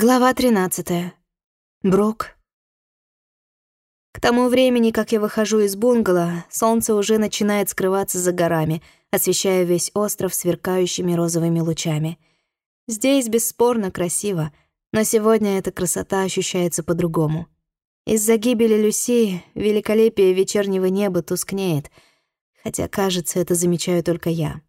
Глава 13. Брук. К тому времени, как я выхожу из бунгало, солнце уже начинает скрываться за горами, освещая весь остров сверкающими розовыми лучами. Здесь бесспорно красиво, но сегодня эта красота ощущается по-другому. Из-за гибели Люси великолепие вечернего неба тускнеет, хотя, кажется, это замечаю только я.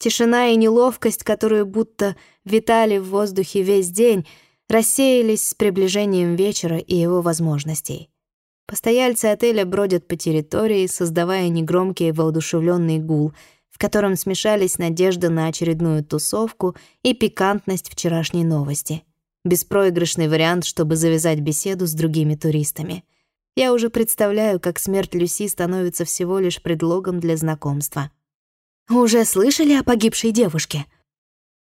Тишина и неловкость, которые будто витали в воздухе весь день, рассеялись с приближением вечера и его возможностей. Постояльцы отеля бродят по территории, создавая негромкий воодушевленный гул, в котором смешались надежда на очередную тусовку и пикантность вчерашней новости. Беспроигрышный вариант, чтобы завязать беседу с другими туристами. Я уже представляю, как смерть Люси становится всего лишь предлогом для знакомства. «Уже слышали о погибшей девушке?»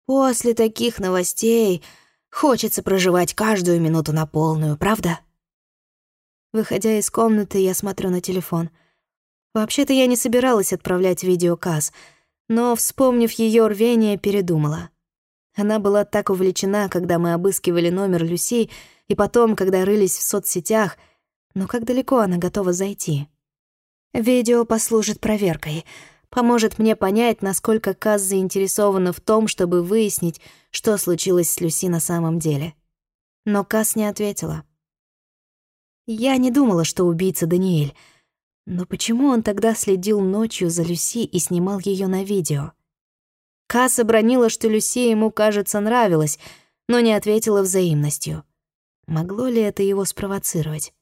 «После таких новостей хочется проживать каждую минуту на полную, правда?» Выходя из комнаты, я смотрю на телефон. Вообще-то я не собиралась отправлять видеоказ, но, вспомнив ее рвение, передумала. Она была так увлечена, когда мы обыскивали номер Люси, и потом, когда рылись в соцсетях, но как далеко она готова зайти? Видео послужит проверкой, поможет мне понять, насколько Каз заинтересована в том, чтобы выяснить, что случилось с Люси на самом деле. Но Каз не ответила. Я не думала, что убийца Даниэль. Но почему он тогда следил ночью за Люси и снимал ее на видео? Касс обронила, что Люси ему, кажется, нравилась, но не ответила взаимностью. Могло ли это его спровоцировать?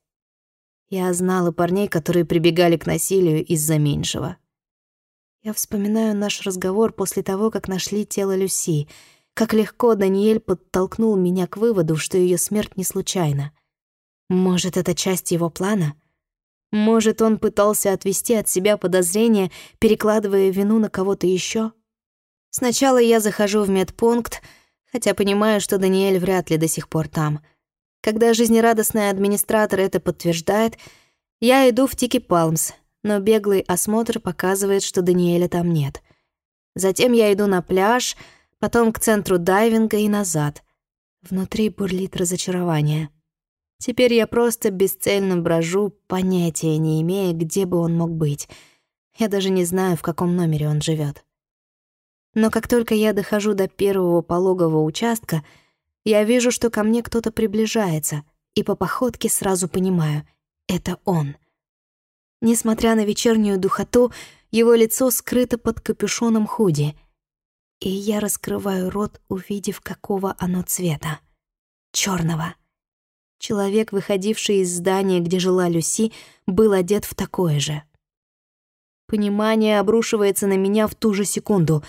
Я знала парней, которые прибегали к насилию из-за меньшего. Я вспоминаю наш разговор после того, как нашли тело Люси, как легко Даниэль подтолкнул меня к выводу, что ее смерть не случайна — может, это часть его плана? Может, он пытался отвести от себя подозрения, перекладывая вину на кого-то еще? Сначала я захожу в медпункт, хотя понимаю, что Даниэль вряд ли до сих пор там. Когда жизнерадостный администратор это подтверждает, я иду в Тики Палмс, но беглый осмотр показывает, что Даниэля там нет. Затем я иду на пляж, потом к центру дайвинга и назад. Внутри бурлит разочарование. Теперь я просто бесцельно брожу, понятия не имея, где бы он мог быть. Я даже не знаю, в каком номере он живет. Но как только я дохожу до первого пологового участка, я вижу, что ко мне кто-то приближается, и по походке сразу понимаю — это он. Несмотря на вечернюю духоту, его лицо скрыто под капюшоном худи, и я раскрываю рот, увидев, какого оно цвета. черного. Человек, выходивший из здания, где жила Люси, был одет в такое же. Понимание обрушивается на меня в ту же секунду.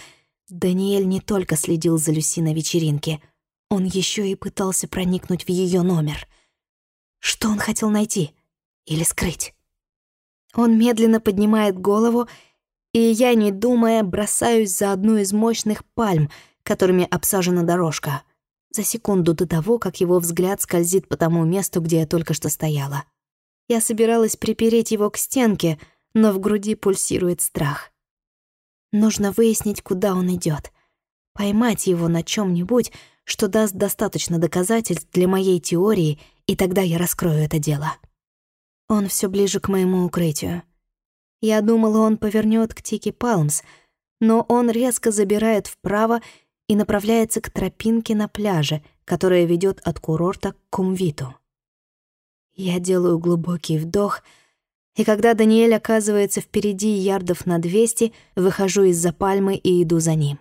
Даниэль не только следил за Люси на вечеринке, он еще и пытался проникнуть в ее номер. Что он хотел найти? Или скрыть? Он медленно поднимает голову, и я, не думая, бросаюсь за одну из мощных пальм, которыми обсажена дорожка — за секунду до того, как его взгляд скользит по тому месту, где я только что стояла. Я собиралась припереть его к стенке, но в груди пульсирует страх. Нужно выяснить, куда он идет, поймать его на чем нибудь что даст достаточно доказательств для моей теории, и тогда я раскрою это дело. Он все ближе к моему укрытию. Я думала, он повернет к Тики Палмс, но он резко забирает вправо и направляется к тропинке на пляже, которая ведет от курорта к Кумвиту. Я делаю глубокий вдох, и когда Даниэль оказывается впереди ярдов на 200, выхожу из-за пальмы и иду за ним.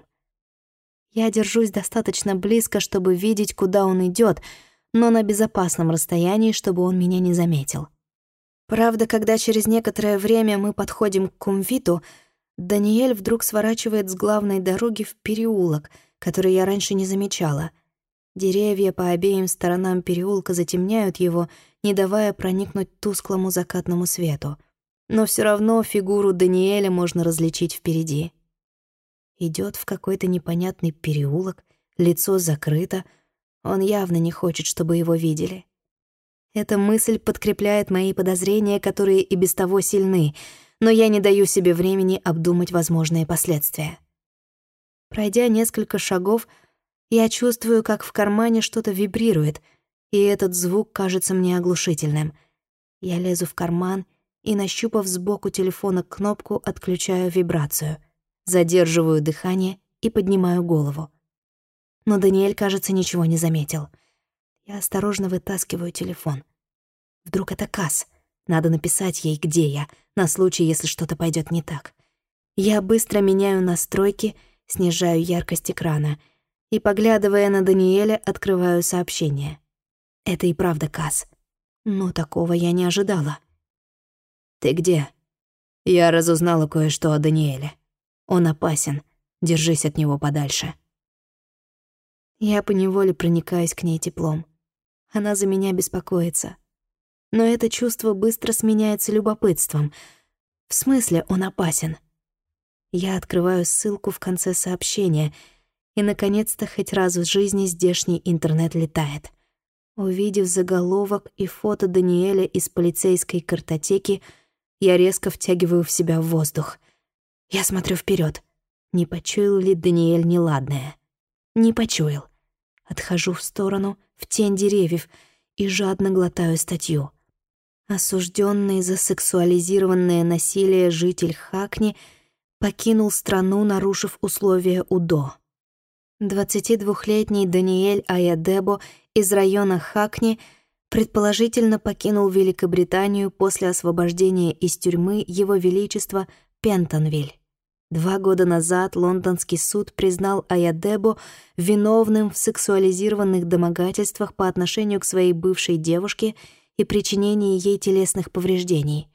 Я держусь достаточно близко, чтобы видеть, куда он идет, но на безопасном расстоянии, чтобы он меня не заметил. Правда, когда через некоторое время мы подходим к Кумвиту, Даниэль вдруг сворачивает с главной дороги в переулок — который я раньше не замечала. Деревья по обеим сторонам переулка затемняют его, не давая проникнуть тусклому закатному свету. Но все равно фигуру Даниэля можно различить впереди. Идет в какой-то непонятный переулок, лицо закрыто. Он явно не хочет, чтобы его видели. Эта мысль подкрепляет мои подозрения, которые и без того сильны, но я не даю себе времени обдумать возможные последствия. Пройдя несколько шагов, Я чувствую, как в кармане что-то вибрирует, и этот звук кажется мне оглушительным. Я лезу в карман и, нащупав сбоку телефона кнопку, отключаю вибрацию, задерживаю дыхание и поднимаю голову. Но Даниэль, кажется, ничего не заметил. Я осторожно вытаскиваю телефон. Вдруг это Касс. Надо написать ей, где я, на случай, если что-то пойдет не так. Я быстро меняю настройки, снижаю яркость экрана и, поглядывая на Даниэля, открываю сообщение. Это и правда Касс. Но такого я не ожидала. «Ты где?» «Я разузнала кое-что о Даниэле. Он опасен. Держись от него подальше». Я поневоле проникаюсь к ней теплом. Она за меня беспокоится. Но это чувство быстро сменяется любопытством. В смысле он опасен? Я открываю ссылку в конце сообщения, и, наконец-то, хоть раз в жизни здешний интернет летает. Увидев заголовок и фото Даниэля из полицейской картотеки, я резко втягиваю в себя воздух. Я смотрю вперед. Не почуял ли Даниэль неладное? Не почуял. Отхожу в сторону, в тень деревьев, и жадно глотаю статью. Осужденный за сексуализированное насилие житель Хакни покинул страну, нарушив условия УДО. 22-летний Даниэль Аядебо из района Хакни предположительно покинул Великобританию после освобождения из тюрьмы Его Величества Пентонвиль. Два года назад лондонский суд признал Аядебо виновным в сексуализированных домогательствах по отношению к своей бывшей девушке и причинении ей телесных повреждений.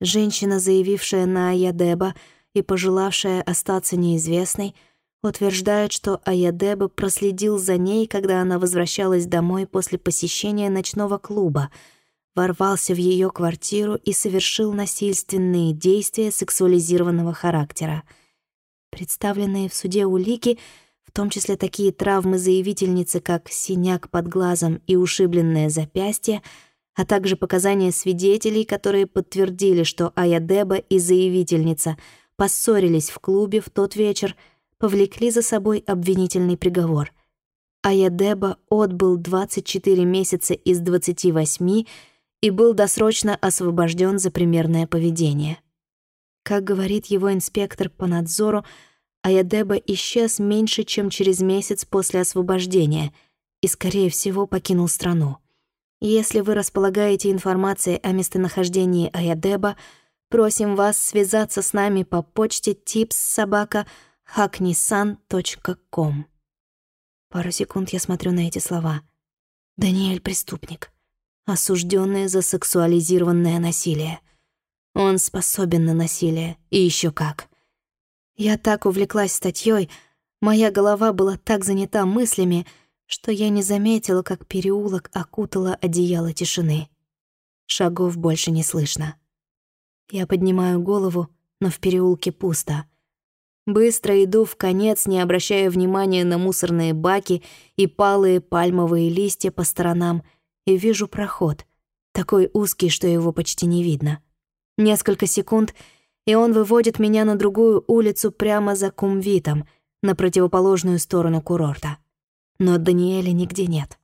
Женщина, заявившая на Аядеба и пожелавшая остаться неизвестной, утверждает, что Аядеба проследил за ней, когда она возвращалась домой после посещения ночного клуба — ворвался в ее квартиру и совершил насильственные действия сексуализированного характера. Представленные в суде улики, в том числе такие травмы заявительницы, как синяк под глазом и ушибленное запястье, а также показания свидетелей, которые подтвердили, что Аядеба и заявительница поссорились в клубе в тот вечер, повлекли за собой обвинительный приговор. Аядеба отбыл 24 месяца из 28 и был досрочно освобожден за примерное поведение. Как говорит его инспектор по надзору, Аядеба исчез меньше, чем через месяц после освобождения и, скорее всего, покинул страну. Если вы располагаете информацией о местонахождении Аядеба, просим вас связаться с нами по почте tipssobaka.hacknisan.com. Пару секунд я смотрю на эти слова. Даниэль — преступник осужденный за сексуализированное насилие. Он способен на насилие, и еще как. Я так увлеклась статьей, моя голова была так занята мыслями, что я не заметила, как переулок окутало одеяло тишины. Шагов больше не слышно. Я поднимаю голову, но в переулке пусто. Быстро иду в конец, не обращая внимания на мусорные баки и палые пальмовые листья по сторонам — и вижу проход, такой узкий, что его почти не видно. Несколько секунд, и он выводит меня на другую улицу прямо за Кумвитом, на противоположную сторону курорта. Но Даниэля нигде нет.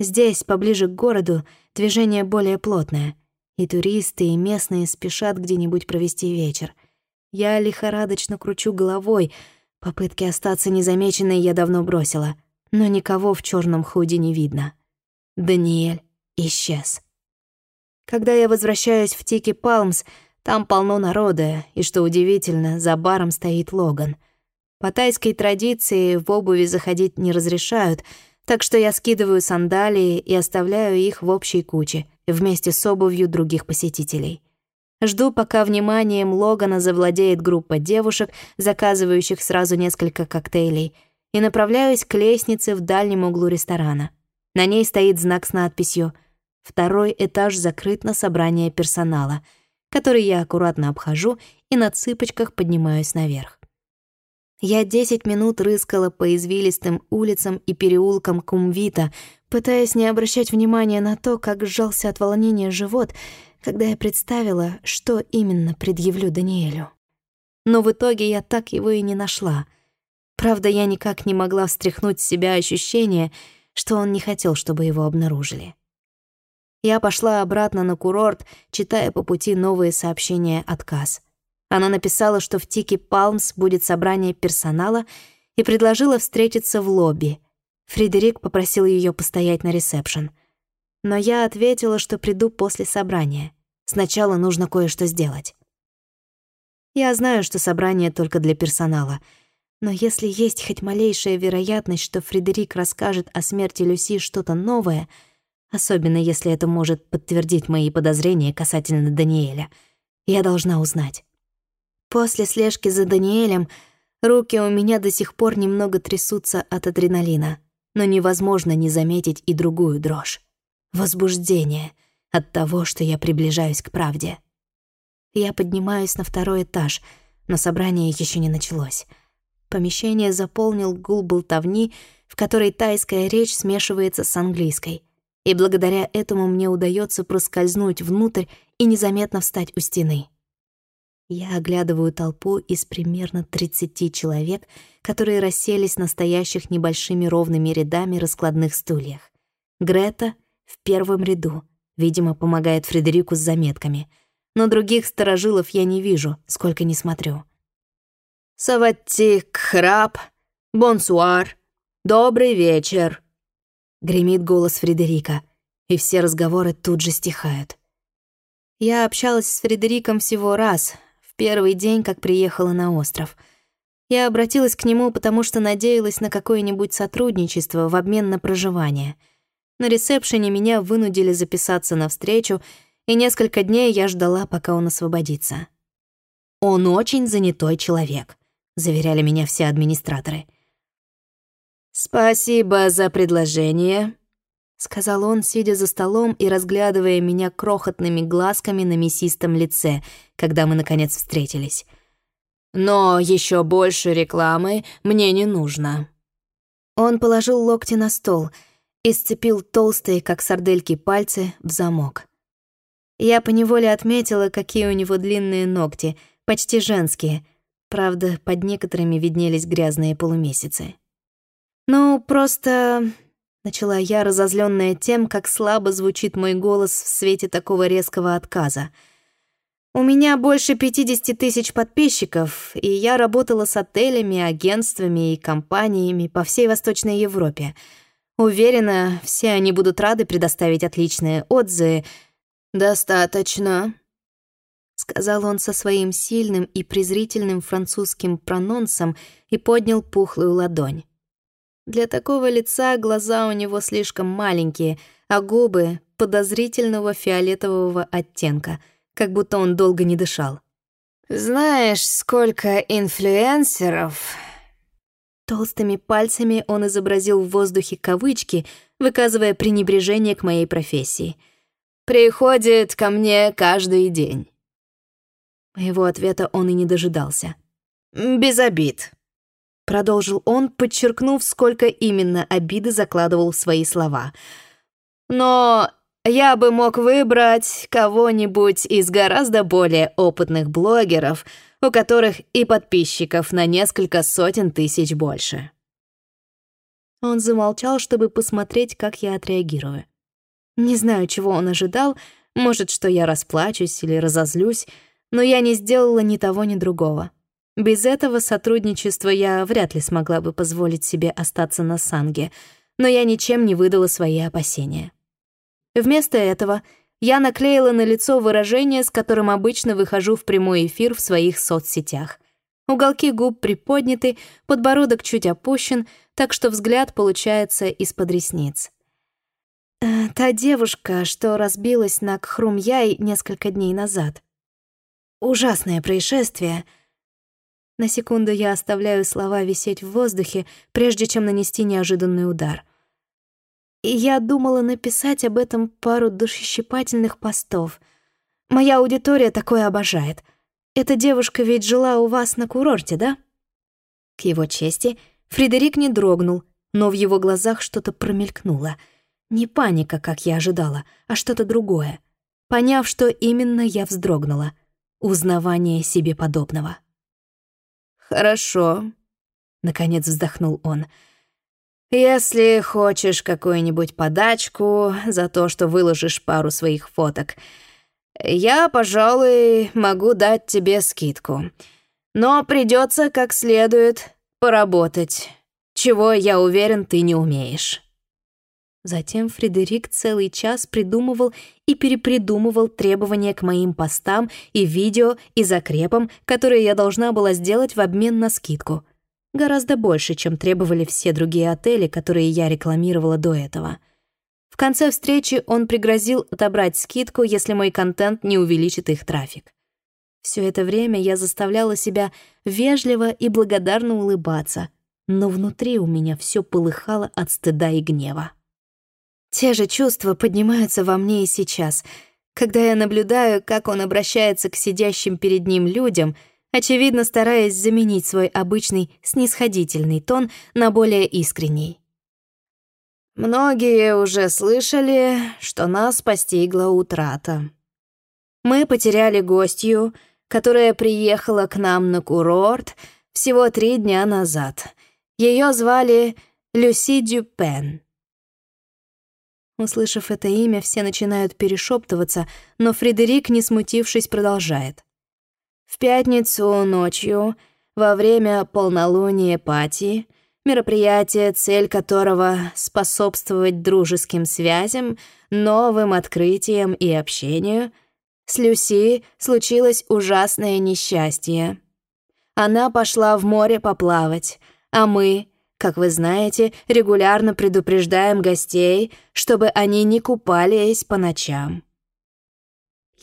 Здесь, поближе к городу, движение более плотное, и туристы, и местные спешат где-нибудь провести вечер. Я лихорадочно кручу головой, попытки остаться незамеченной я давно бросила, но никого в черном худи не видно. Даниэль исчез. Когда я возвращаюсь в Тики Палмс, там полно народа, и, что удивительно, за баром стоит Логан. По тайской традиции в обуви заходить не разрешают, так что я скидываю сандалии и оставляю их в общей куче, вместе с обувью других посетителей. Жду, пока вниманием Логана завладеет группа девушек, заказывающих сразу несколько коктейлей, и направляюсь к лестнице в дальнем углу ресторана. На ней стоит знак с надписью «Второй этаж закрыт на собрание персонала», который я аккуратно обхожу и на цыпочках поднимаюсь наверх. Я десять минут рыскала по извилистым улицам и переулкам Кумвита, пытаясь не обращать внимания на то, как сжался от волнения живот, когда я представила, что именно предъявлю Даниэлю. Но в итоге я так его и не нашла. Правда, я никак не могла встряхнуть с себя ощущение, что он не хотел, чтобы его обнаружили. Я пошла обратно на курорт, читая по пути новые сообщения отказ. Она написала, что в Тики Палмс будет собрание персонала и предложила встретиться в лобби. Фредерик попросил ее постоять на ресепшн. Но я ответила, что приду после собрания. Сначала нужно кое-что сделать. Я знаю, что собрание только для персонала, но если есть хоть малейшая вероятность, что Фредерик расскажет о смерти Люси что-то новое, особенно если это может подтвердить мои подозрения касательно Даниэля, я должна узнать. После слежки за Даниэлем руки у меня до сих пор немного трясутся от адреналина, но невозможно не заметить и другую дрожь. Возбуждение от того, что я приближаюсь к правде. Я поднимаюсь на второй этаж, но собрание еще не началось. Помещение заполнил гул болтовни, в которой тайская речь смешивается с английской. И благодаря этому мне удается проскользнуть внутрь и незаметно встать у стены. Я оглядываю толпу из примерно 30 человек, которые расселись на стоящих небольшими ровными рядами раскладных стульях. Грета в первом ряду, видимо, помогает Фредерику с заметками — но других сторожилов я не вижу, сколько не смотрю. «Саватик, храп, бонсуар, добрый вечер», — гремит голос Фредерика, и все разговоры тут же стихают. Я общалась с Фредериком всего раз, в первый день, как приехала на остров. Я обратилась к нему, потому что надеялась на какое-нибудь сотрудничество в обмен на проживание. На ресепшене меня вынудили записаться на встречу — и несколько дней я ждала, пока он освободится. «Он очень занятой человек», — заверяли меня все администраторы. «Спасибо за предложение», — сказал он, сидя за столом и разглядывая меня крохотными глазками на мясистом лице, когда мы, наконец, встретились. «Но еще больше рекламы мне не нужно». Он положил локти на стол и сцепил толстые, как сардельки, пальцы в замок. Я поневоле отметила, какие у него длинные ногти, почти женские. Правда, под некоторыми виднелись грязные полумесяцы. «Ну, просто...» — начала я, разозленная тем, как слабо звучит мой голос в свете такого резкого отказа. «У меня больше 50 тысяч подписчиков, и я работала с отелями, агентствами и компаниями по всей Восточной Европе. Уверена, все они будут рады предоставить отличные отзывы, «Достаточно», — сказал он со своим сильным и презрительным французским прононсом и поднял пухлую ладонь. Для такого лица глаза у него слишком маленькие, а губы подозрительного фиолетового оттенка, как будто он долго не дышал. «Знаешь, сколько инфлюенсеров...» Толстыми пальцами он изобразил в воздухе кавычки, выказывая пренебрежение к моей профессии — приходит ко мне каждый день». Его ответа он и не дожидался. «Без обид», — продолжил он, подчеркнув, сколько именно обиды закладывал в свои слова. «Но я бы мог выбрать кого-нибудь из гораздо более опытных блогеров, у которых и подписчиков на несколько сотен тысяч больше». Он замолчал, чтобы посмотреть, как я отреагирую. Не знаю, чего он ожидал, может, что я расплачусь или разозлюсь, но я не сделала ни того, ни другого. Без этого сотрудничества я вряд ли смогла бы позволить себе остаться на Санге, но я ничем не выдала свои опасения. Вместо этого я наклеила на лицо выражение, с которым обычно выхожу в прямой эфир в своих соцсетях. Уголки губ приподняты, подбородок чуть опущен, так что взгляд получается из-под ресниц. Э, та девушка, что разбилась на Кхрумяй несколько дней назад. Ужасное происшествие. На секунду я оставляю слова висеть в воздухе, прежде чем нанести неожиданный удар. И я думала написать об этом пару душещипательных постов. Моя аудитория такое обожает. Эта девушка ведь жила у вас на курорте, да? К его чести, Фредерик не дрогнул, но в его глазах что-то промелькнуло — не паника, как я ожидала, а что-то другое. Поняв, что именно, я вздрогнула. Узнавание себе подобного. «Хорошо», — наконец вздохнул он. «Если хочешь какую-нибудь подачку за то, что выложишь пару своих фоток, я, пожалуй, могу дать тебе скидку. Но придется как следует поработать, чего, я уверен, ты не умеешь». Затем Фредерик целый час придумывал и перепридумывал требования к моим постам и видео и закрепам, которые я должна была сделать в обмен на скидку. Гораздо больше, чем требовали все другие отели, которые я рекламировала до этого. В конце встречи он пригрозил отобрать скидку, если мой контент не увеличит их трафик. Все это время я заставляла себя вежливо и благодарно улыбаться, но внутри у меня все полыхало от стыда и гнева. Те же чувства поднимаются во мне и сейчас, когда я наблюдаю, как он обращается к сидящим перед ним людям, очевидно стараясь заменить свой обычный снисходительный тон на более искренний. Многие уже слышали, что нас постигла утрата. Мы потеряли гостью, которая приехала к нам на курорт всего три дня назад. Ее звали Люси Дюпен. Услышав это имя, все начинают перешептываться, но Фредерик, не смутившись, продолжает. В пятницу ночью, во время полнолуния пати, мероприятие, цель которого — способствовать дружеским связям, новым открытиям и общению, с Люси случилось ужасное несчастье. Она пошла в море поплавать, а мы — как вы знаете, регулярно предупреждаем гостей, чтобы они не купались по ночам.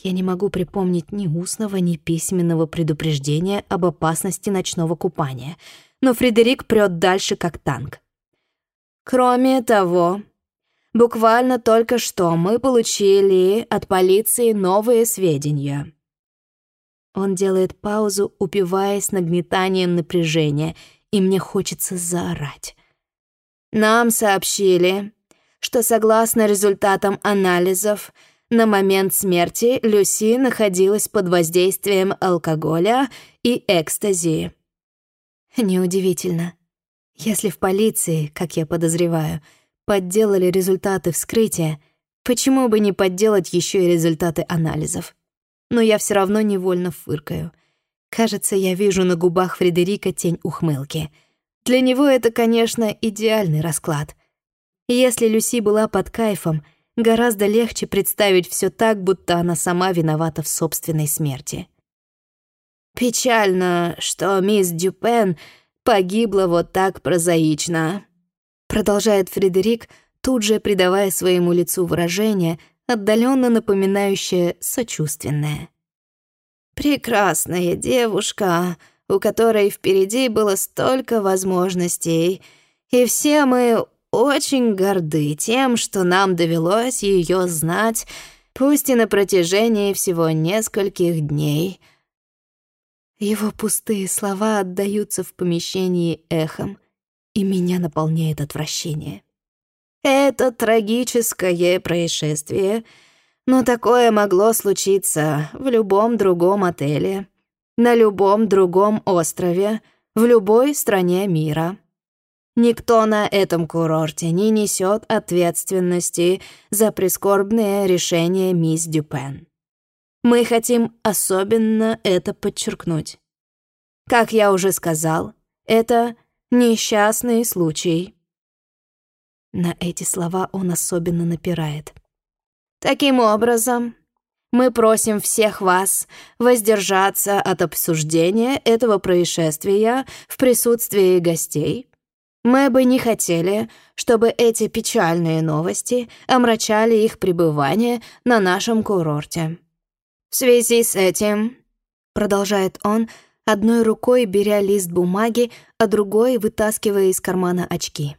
Я не могу припомнить ни устного, ни письменного предупреждения об опасности ночного купания, но Фредерик прёт дальше, как танк. Кроме того, буквально только что мы получили от полиции новые сведения. Он делает паузу, упиваясь нагнетанием напряжения — и мне хочется заорать. Нам сообщили, что согласно результатам анализов, на момент смерти Люси находилась под воздействием алкоголя и экстази. Неудивительно. Если в полиции, как я подозреваю, подделали результаты вскрытия, почему бы не подделать еще и результаты анализов? Но я все равно невольно фыркаю — Кажется, я вижу на губах Фредерика тень ухмылки. Для него это, конечно, идеальный расклад. Если Люси была под кайфом, гораздо легче представить все так, будто она сама виновата в собственной смерти. «Печально, что мисс Дюпен погибла вот так прозаично», продолжает Фредерик, тут же придавая своему лицу выражение, отдаленно напоминающее сочувственное. Прекрасная девушка, у которой впереди было столько возможностей, и все мы очень горды тем, что нам довелось ее знать, пусть и на протяжении всего нескольких дней. Его пустые слова отдаются в помещении эхом, и меня наполняет отвращение. Это трагическое происшествие — но такое могло случиться в любом другом отеле, на любом другом острове, в любой стране мира. Никто на этом курорте не несет ответственности за прискорбное решение мисс Дюпен. Мы хотим особенно это подчеркнуть. Как я уже сказал, это несчастный случай. На эти слова он особенно напирает — Таким образом, мы просим всех вас воздержаться от обсуждения этого происшествия в присутствии гостей. Мы бы не хотели, чтобы эти печальные новости омрачали их пребывание на нашем курорте. В связи с этим, продолжает он, одной рукой беря лист бумаги, а другой вытаскивая из кармана очки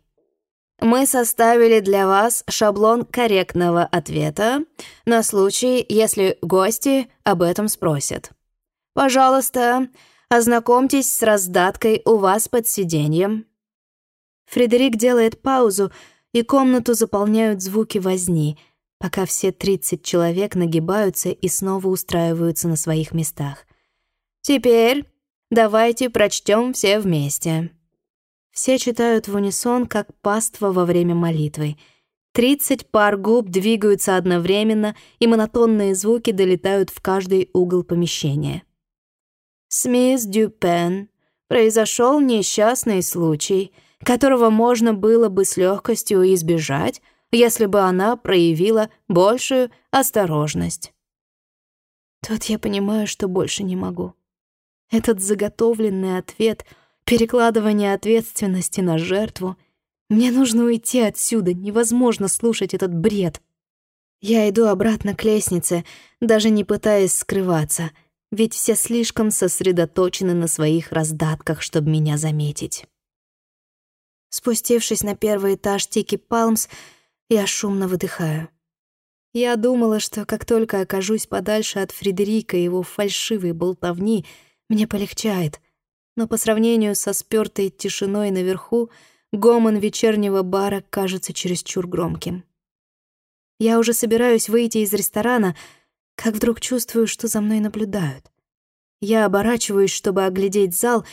мы составили для вас шаблон корректного ответа на случай, если гости об этом спросят. Пожалуйста, ознакомьтесь с раздаткой у вас под сиденьем». Фредерик делает паузу, и комнату заполняют звуки возни, пока все 30 человек нагибаются и снова устраиваются на своих местах. «Теперь давайте прочтем все вместе». Все читают в унисон, как паства во время молитвы. Тридцать пар губ двигаются одновременно, и монотонные звуки долетают в каждый угол помещения. «Смис Дюпен. Произошел несчастный случай, которого можно было бы с легкостью избежать, если бы она проявила большую осторожность». Тут я понимаю, что больше не могу. Этот заготовленный ответ — Перекладывание ответственности на жертву. Мне нужно уйти отсюда, невозможно слушать этот бред. Я иду обратно к лестнице, даже не пытаясь скрываться, ведь все слишком сосредоточены на своих раздатках, чтобы меня заметить. Спустившись на первый этаж Тики Палмс, я шумно выдыхаю. Я думала, что как только окажусь подальше от Фредерика и его фальшивой болтовни, мне полегчает — но по сравнению со спёртой тишиной наверху, гомон вечернего бара кажется чересчур громким. Я уже собираюсь выйти из ресторана, как вдруг чувствую, что за мной наблюдают. Я оборачиваюсь, чтобы оглядеть зал,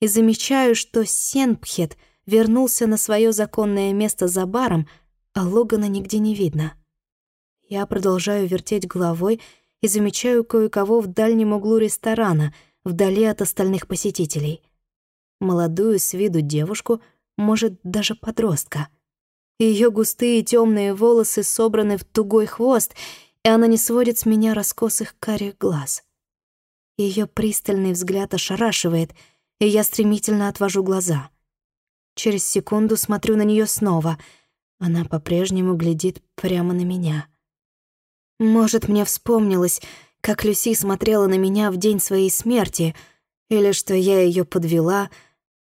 и замечаю, что Сенпхет вернулся на свое законное место за баром, а Логана нигде не видно. Я продолжаю вертеть головой и замечаю кое-кого в дальнем углу ресторана — вдали от остальных посетителей. Молодую с виду девушку, может, даже подростка. Ее густые темные волосы собраны в тугой хвост, и она не сводит с меня раскосых карих глаз. Ее пристальный взгляд ошарашивает, и я стремительно отвожу глаза. Через секунду смотрю на нее снова. Она по-прежнему глядит прямо на меня. Может, мне вспомнилось, как Люси смотрела на меня в день своей смерти, или что я ее подвела,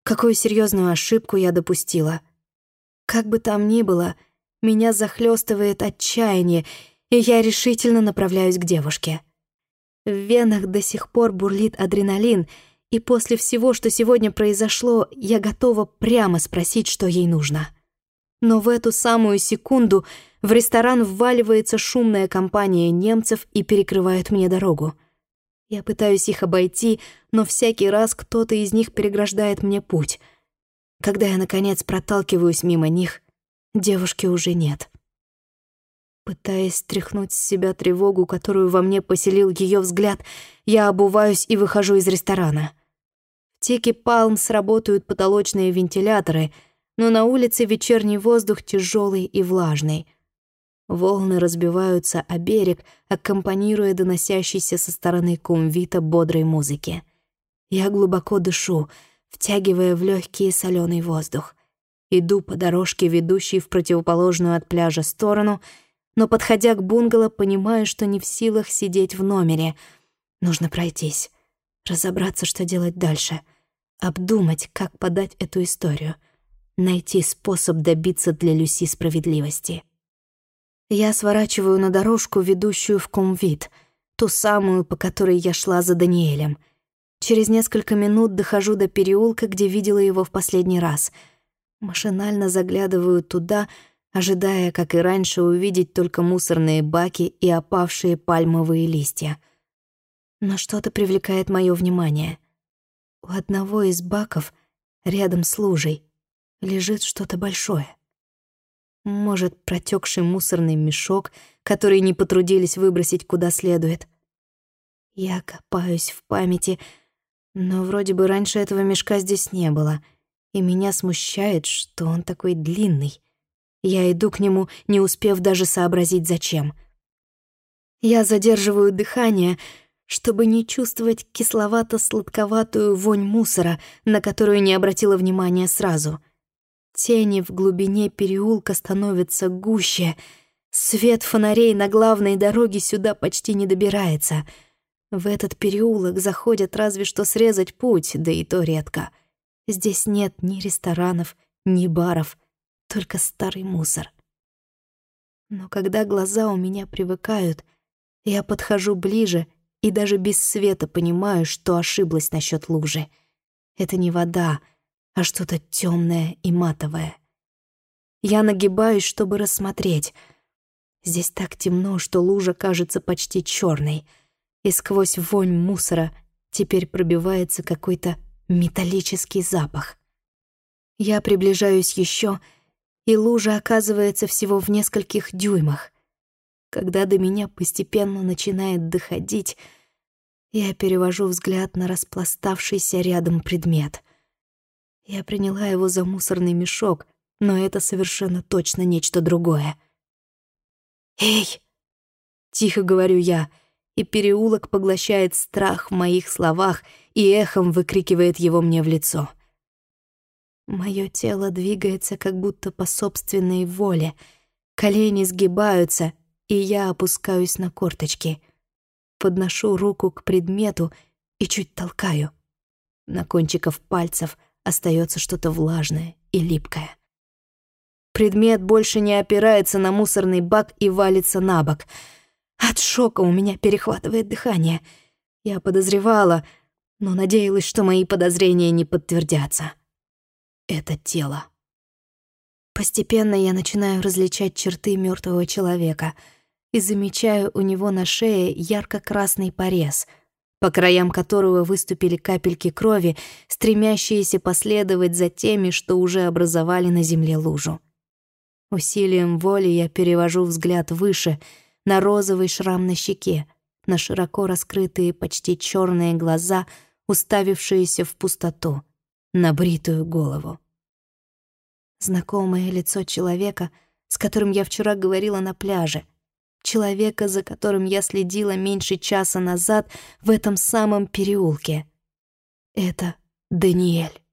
какую серьезную ошибку я допустила. Как бы там ни было, меня захлестывает отчаяние, и я решительно направляюсь к девушке. В венах до сих пор бурлит адреналин, и после всего, что сегодня произошло, я готова прямо спросить, что ей нужно. Но в эту самую секунду в ресторан вваливается шумная компания немцев и перекрывает мне дорогу. Я пытаюсь их обойти, но всякий раз кто-то из них переграждает мне путь. Когда я, наконец, проталкиваюсь мимо них, девушки уже нет. Пытаясь стряхнуть с себя тревогу, которую во мне поселил ее взгляд, я обуваюсь и выхожу из ресторана. В Тики Палмс работают потолочные вентиляторы, но на улице вечерний воздух тяжелый и влажный. Волны разбиваются о берег, аккомпанируя доносящейся со стороны кумвита бодрой музыки. Я глубоко дышу, втягивая в легкий соленый воздух. Иду по дорожке, ведущей в противоположную от пляжа сторону, но, подходя к бунгало, понимаю, что не в силах сидеть в номере. Нужно пройтись, разобраться, что делать дальше, обдумать, как подать эту историю, найти способ добиться для Люси справедливости. Я сворачиваю на дорожку, ведущую в Комвит, ту самую, по которой я шла за Даниэлем. Через несколько минут дохожу до переулка, где видела его в последний раз. Машинально заглядываю туда, ожидая, как и раньше, увидеть только мусорные баки и опавшие пальмовые листья. Но что-то привлекает мое внимание. У одного из баков, рядом с лужей, лежит что-то большое. Может, протекший мусорный мешок, который не потрудились выбросить куда следует. Я копаюсь в памяти, но вроде бы раньше этого мешка здесь не было, и меня смущает, что он такой длинный. Я иду к нему, не успев даже сообразить, зачем. Я задерживаю дыхание, чтобы не чувствовать кисловато-сладковатую вонь мусора, на которую не обратила внимания сразу — Тени в глубине переулка становятся гуще. Свет фонарей на главной дороге сюда почти не добирается. В этот переулок заходят разве что срезать путь, да и то редко. Здесь нет ни ресторанов, ни баров, только старый мусор. Но когда глаза у меня привыкают, я подхожу ближе и даже без света понимаю, что ошиблась насчет лужи. Это не вода — а что-то темное и матовое. Я нагибаюсь, чтобы рассмотреть. Здесь так темно, что лужа кажется почти черной, и сквозь вонь мусора теперь пробивается какой-то металлический запах. Я приближаюсь еще, и лужа оказывается всего в нескольких дюймах. Когда до меня постепенно начинает доходить, я перевожу взгляд на распластавшийся рядом предмет. Я приняла его за мусорный мешок, но это совершенно точно нечто другое. «Эй!» — тихо говорю я, и переулок поглощает страх в моих словах и эхом выкрикивает его мне в лицо. Моё тело двигается как будто по собственной воле, колени сгибаются, и я опускаюсь на корточки. Подношу руку к предмету и чуть толкаю. На кончиках пальцев остается что-то влажное и липкое. Предмет больше не опирается на мусорный бак и валится на бок. От шока у меня перехватывает дыхание. Я подозревала, но надеялась, что мои подозрения не подтвердятся. Это тело. Постепенно я начинаю различать черты мертвого человека и замечаю у него на шее ярко-красный порез, по краям которого выступили капельки крови, стремящиеся последовать за теми, что уже образовали на земле лужу. Усилием воли я перевожу взгляд выше, на розовый шрам на щеке, на широко раскрытые почти черные глаза, уставившиеся в пустоту, на бритую голову. Знакомое лицо человека, с которым я вчера говорила на пляже. Человека, за которым я следила меньше часа назад в этом самом переулке. Это Даниэль.